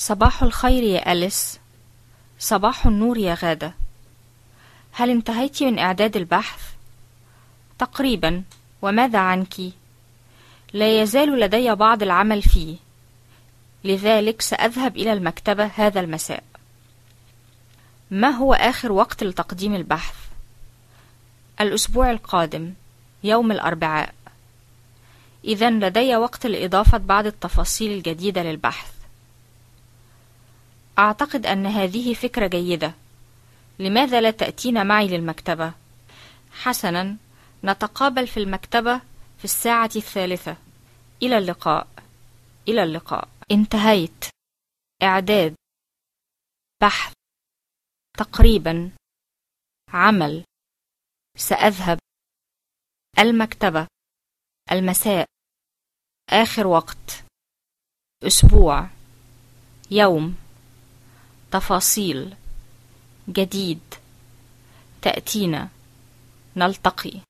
صباح الخير يا أليس. صباح النور يا غادة. هل انتهيت من إعداد البحث؟ تقريبا. وماذا عنك؟ لا يزال لدي بعض العمل فيه. لذلك سأذهب إلى المكتبة هذا المساء. ما هو آخر وقت لتقديم البحث؟ الأسبوع القادم يوم الأربعاء. إذا لدي وقت لإضافة بعض التفاصيل الجديدة للبحث. أعتقد أن هذه فكرة جيدة. لماذا لا تأتين معي للمكتبة؟ حسنا نتقابل في المكتبة في الساعة الثالثة. إلى اللقاء. إلى اللقاء. انتهيت. إعداد. بحث. تقريبا. عمل. سأذهب. المكتبة. المساء. آخر وقت. أسبوع. يوم. تفاصيل جديد تأتينا. نلتقي.